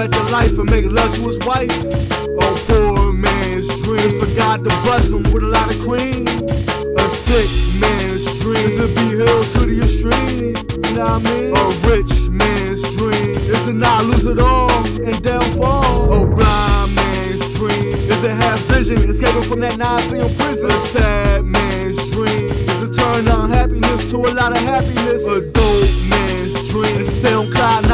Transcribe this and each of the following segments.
back to life and make love to his wife. Oh, poor man's dream. Forgot to bless him with a lot of cream. A sick man's dream is to be held to the extreme. You know what I mean? A rich man's dream is to not lose it all and downfall. A blind man's dream is to have vision, escaping from that nine-seal prison. A sad man's dream is to turn unhappiness to a lot of happiness. A dope man's dream is to stay on cloud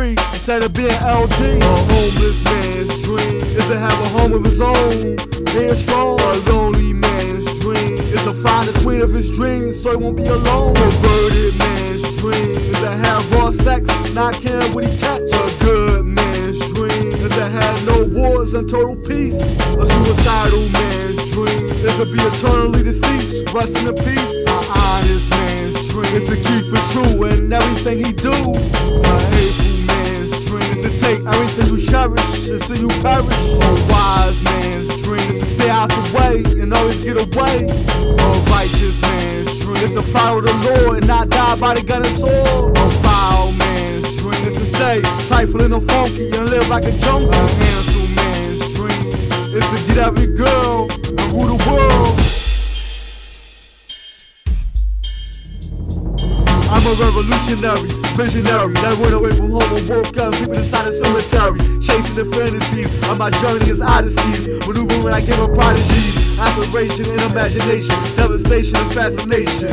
free instead of being LD. A homeless man's dream is to have a home of his own. Being strong, a lonely man's dream is to find the queen of his dreams so he won't be alone. Perverted man's dream is to have raw sex, not caring what he catch. A good man's dream is to have no wars and total peace. A suicidal man's dream is to be eternally deceased, resting in peace. An honest man's dream is to keep it true in everything he do. A hateful man's dream to you cherish and see you perish. A wise man's dream is to stay out the way and always get away. A righteous man's dream is to follow the Lord and not die by the gun and sword. A foul man's dream is to stay trifling and funky and live like a junkie. A handsome man's dream is to get every girl and rule the world. I'm a revolutionary, visionary that went away from home and woke up sleeping inside a cemetery, chasing the fantasies of my journey is odysseys, maneuvering when I give up prodigies, aspiration and imagination, devastation and fascination.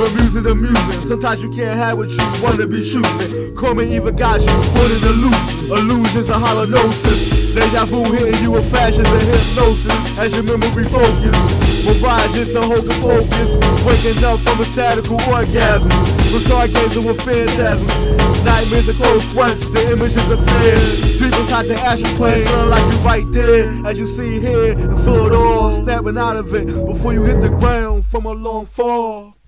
We're music and music. Sometimes you can't have what you wanna be choosing. Call me even got you, put in loop? Illusions of holognosis. Deja vu hitting you with flashes and hypnosis as your memory focuses. Mirages and hocus pocus. Waking up from a statical orgasm. With stargazing with phantasms. Nightmares of close sweats, the images fear. Dreams inside the astral plane, feeling like you right there. As you see here, and feel it all snapping out of it before you hit the ground from a long fall.